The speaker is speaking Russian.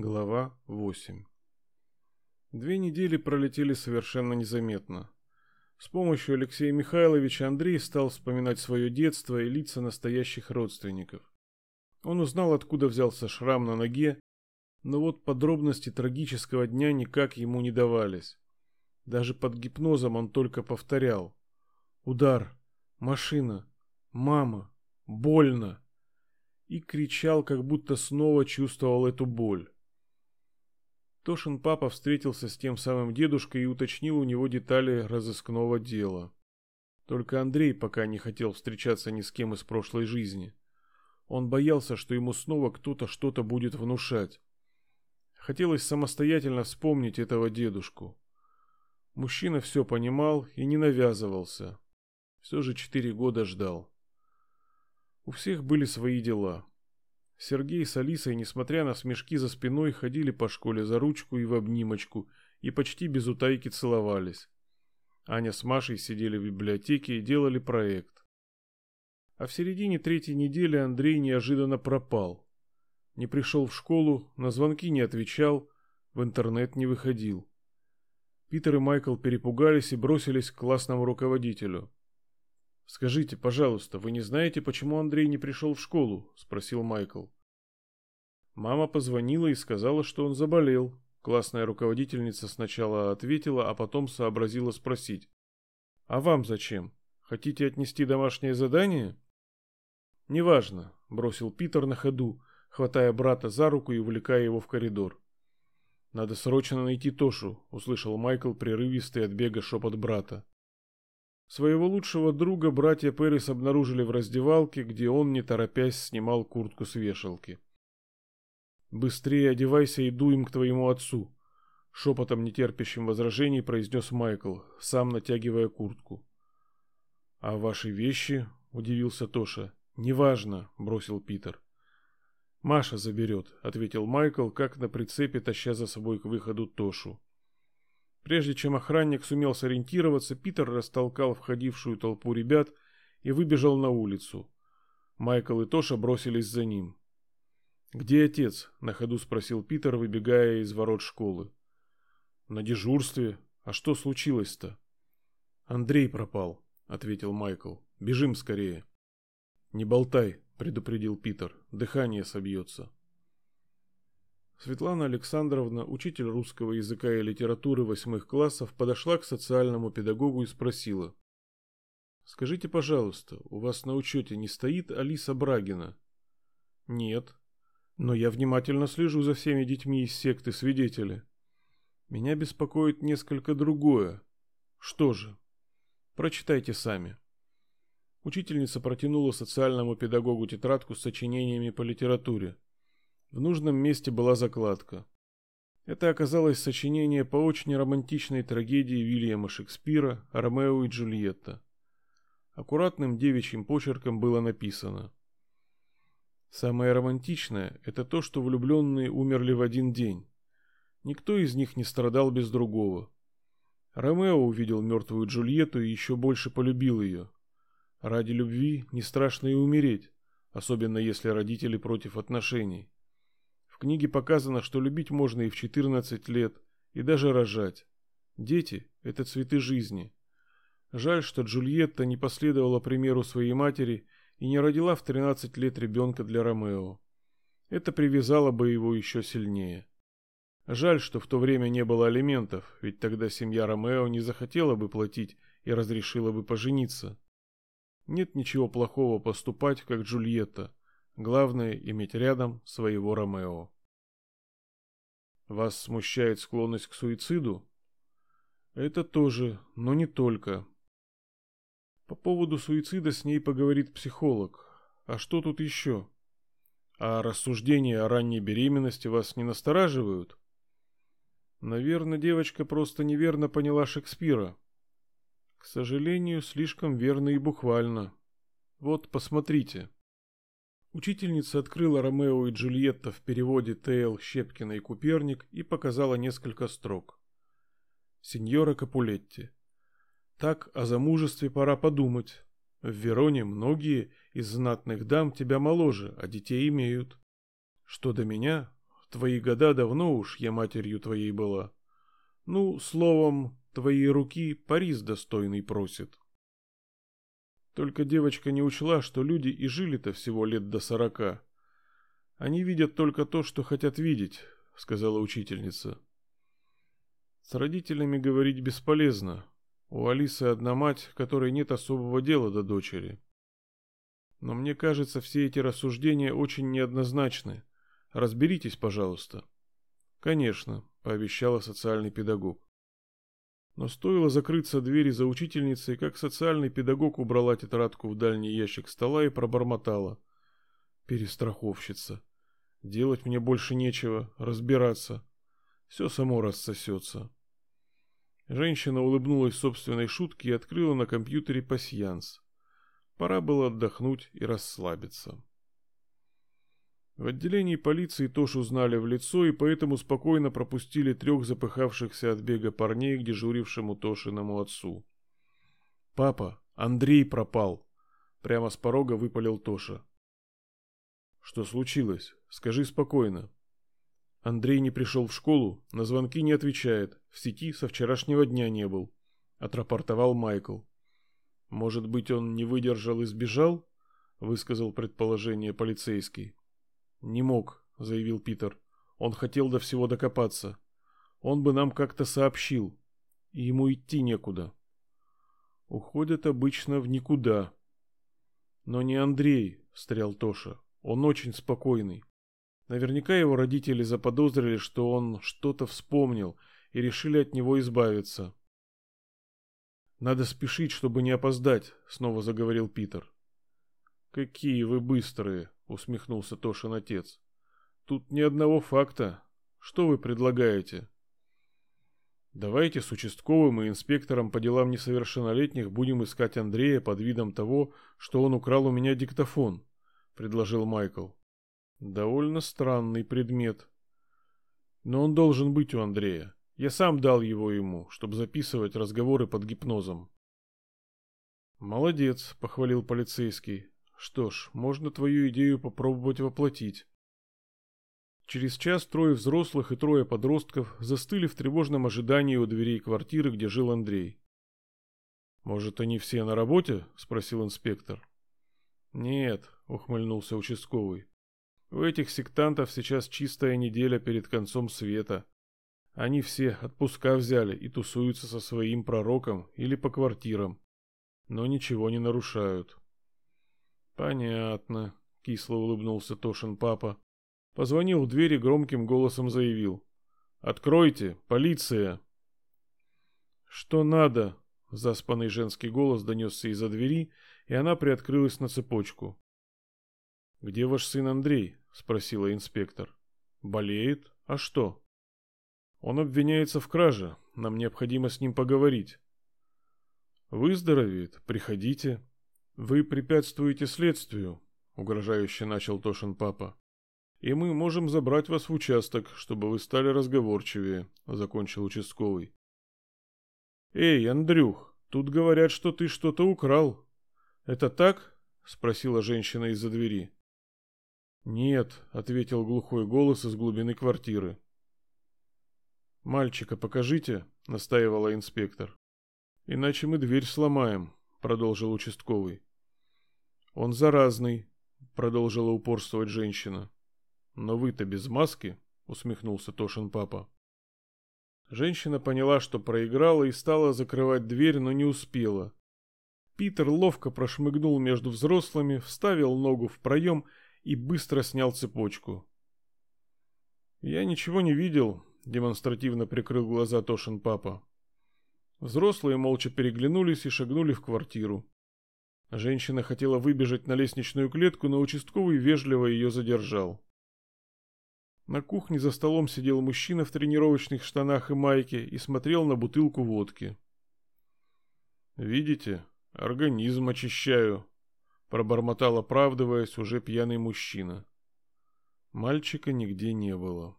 Глава 8 Две недели пролетели совершенно незаметно. С помощью Алексея Михайловича Андрей стал вспоминать свое детство и лица настоящих родственников. Он узнал, откуда взялся шрам на ноге, но вот подробности трагического дня никак ему не давались. Даже под гипнозом он только повторял. Удар, машина, мама, больно. И кричал, как будто снова чувствовал эту боль. Тошин папа встретился с тем самым дедушкой и уточнил у него детали разыскного дела. Только Андрей пока не хотел встречаться ни с кем из прошлой жизни. Он боялся, что ему снова кто-то что-то будет внушать. Хотелось самостоятельно вспомнить этого дедушку. Мужчина все понимал и не навязывался. Все же четыре года ждал. У всех были свои дела. Сергей с Алисой, несмотря на смешки за спиной, ходили по школе за ручку и в обнимочку и почти без утайки целовались. Аня с Машей сидели в библиотеке и делали проект. А в середине третьей недели Андрей неожиданно пропал. Не пришел в школу, на звонки не отвечал, в интернет не выходил. Питер и Майкл перепугались и бросились к классному руководителю. «Скажите, пожалуйста, вы не знаете, почему Андрей не пришел в школу?» – спросил Майкл. Мама позвонила и сказала, что он заболел. Классная руководительница сначала ответила, а потом сообразила спросить. «А вам зачем? Хотите отнести домашнее задание?» «Неважно», – бросил Питер на ходу, хватая брата за руку и увлекая его в коридор. «Надо срочно найти Тошу», – услышал Майкл прерывистый от бега шепот брата. Своего лучшего друга братья Перрис обнаружили в раздевалке, где он, не торопясь, снимал куртку с вешалки. «Быстрее одевайся и дуем к твоему отцу», — шепотом нетерпящим возражений произнес Майкл, сам натягивая куртку. «А ваши вещи?» — удивился Тоша. «Неважно», — бросил Питер. «Маша заберет», — ответил Майкл, как на прицепе, таща за собой к выходу Тошу. Прежде чем охранник сумел сориентироваться, Питер растолкал входившую толпу ребят и выбежал на улицу. Майкл и Тоша бросились за ним. «Где отец?» – на ходу спросил Питер, выбегая из ворот школы. «На дежурстве. А что случилось-то?» «Андрей пропал», – ответил Майкл. «Бежим скорее». «Не болтай», – предупредил Питер. «Дыхание собьется». Светлана Александровна, учитель русского языка и литературы восьмых классов, подошла к социальному педагогу и спросила. «Скажите, пожалуйста, у вас на учете не стоит Алиса Брагина?» «Нет. Но я внимательно слежу за всеми детьми из секты свидетели. Меня беспокоит несколько другое. Что же? Прочитайте сами». Учительница протянула социальному педагогу тетрадку с сочинениями по литературе. В нужном месте была закладка. Это оказалось сочинение по очень романтичной трагедии Вильяма Шекспира «Ромео и Джульетта». Аккуратным девичьим почерком было написано «Самое романтичное – это то, что влюбленные умерли в один день. Никто из них не страдал без другого. Ромео увидел мертвую Джульетту и еще больше полюбил ее. Ради любви не страшно и умереть, особенно если родители против отношений. В книге показано, что любить можно и в 14 лет, и даже рожать. Дети – это цветы жизни. Жаль, что Джульетта не последовала примеру своей матери и не родила в 13 лет ребенка для Ромео. Это привязало бы его еще сильнее. Жаль, что в то время не было алиментов, ведь тогда семья Ромео не захотела бы платить и разрешила бы пожениться. Нет ничего плохого поступать, как Джульетта, Главное иметь рядом своего Ромео. Вас смущает склонность к суициду? Это тоже, но не только. По поводу суицида с ней поговорит психолог. А что тут еще? А рассуждения о ранней беременности вас не настораживают? Наверное, девочка просто неверно поняла Шекспира. К сожалению, слишком верно и буквально. Вот, посмотрите. Учительница открыла Ромео и Джульетта в переводе Т.Л. Щепкина и Куперник и показала несколько строк. Сеньора Капулетти. Так о замужестве пора подумать. В Вероне многие из знатных дам тебя моложе, а детей имеют. Что до меня, В твои года давно уж я матерью твоей была. Ну, словом, твоей руки Парис достойный просит. Только девочка не учла, что люди и жили-то всего лет до сорока. Они видят только то, что хотят видеть, сказала учительница. С родителями говорить бесполезно. У Алисы одна мать, которой нет особого дела до дочери. Но мне кажется, все эти рассуждения очень неоднозначны. Разберитесь, пожалуйста. Конечно, пообещала социальный педагог. Но стоило закрыться двери за учительницей, как социальный педагог убрала тетрадку в дальний ящик стола и пробормотала: "Перестраховщица. Делать мне больше нечего, разбираться. Все само рассосется. Женщина улыбнулась собственной шутке и открыла на компьютере пасьянс. Пора было отдохнуть и расслабиться. В отделении полиции Тошу узнали в лицо и поэтому спокойно пропустили трех запыхавшихся от бега парней к дежурившему Тошиному отцу. «Папа, Андрей пропал!» Прямо с порога выпалил Тоша. «Что случилось? Скажи спокойно», Андрей не пришел в школу, на звонки не отвечает, в сети со вчерашнего дня не был, отрапортовал Майкл. Может быть, он не выдержал и сбежал? высказал предположение полицейский. Не мог, заявил Питер. Он хотел до всего докопаться. Он бы нам как-то сообщил. И ему идти некуда. Уходят обычно в никуда. Но не Андрей, встрял Тоша. Он очень спокойный. Наверняка его родители заподозрили, что он что-то вспомнил и решили от него избавиться. Надо спешить, чтобы не опоздать, снова заговорил Питер. Какие вы быстрые, усмехнулся Тошин отец. Тут ни одного факта. Что вы предлагаете? Давайте с участковым и инспектором по делам несовершеннолетних будем искать Андрея под видом того, что он украл у меня диктофон, предложил Майкл. Довольно странный предмет. Но он должен быть у Андрея. Я сам дал его ему, чтобы записывать разговоры под гипнозом. Молодец, похвалил полицейский. Что ж, можно твою идею попробовать воплотить. Через час трое взрослых и трое подростков застыли в тревожном ожидании у дверей квартиры, где жил Андрей. Может, они все на работе? спросил инспектор. Нет, ухмыльнулся участковый. У этих сектантов сейчас чистая неделя перед концом света. Они все отпуска взяли и тусуются со своим пророком или по квартирам, но ничего не нарушают. Понятно, кисло улыбнулся Тошин папа. Позвонил в дверь и громким голосом заявил: "Откройте, полиция!" Что надо? Заспанный женский голос донесся из-за двери, и она приоткрылась на цепочку. Где ваш сын Андрей? спросила инспектор. Болеет? А что? Он обвиняется в краже. Нам необходимо с ним поговорить. Выздоровеет, приходите. Вы препятствуете следствию, угрожающе начал Тошин папа. И мы можем забрать вас в участок, чтобы вы стали разговорчивее, закончил участковый. Эй, Андрюх, тут говорят, что ты что-то украл. Это так? спросила женщина из-за двери. «Нет», — ответил глухой голос из глубины квартиры. «Мальчика покажите», — настаивала инспектор. «Иначе мы дверь сломаем», — продолжил участковый. «Он заразный», — продолжила упорствовать женщина. «Но вы-то без маски», — усмехнулся Тошин папа. Женщина поняла, что проиграла и стала закрывать дверь, но не успела. Питер ловко прошмыгнул между взрослыми, вставил ногу в проем и быстро снял цепочку. Я ничего не видел, демонстративно прикрыл глаза Тошин папа. Взрослые молча переглянулись и шагнули в квартиру. Женщина хотела выбежать на лестничную клетку, но участковый вежливо ее задержал. На кухне за столом сидел мужчина в тренировочных штанах и майке и смотрел на бутылку водки. «Видите, организм очищаю», пробормотал, оправдываясь, уже пьяный мужчина. Мальчика нигде не было.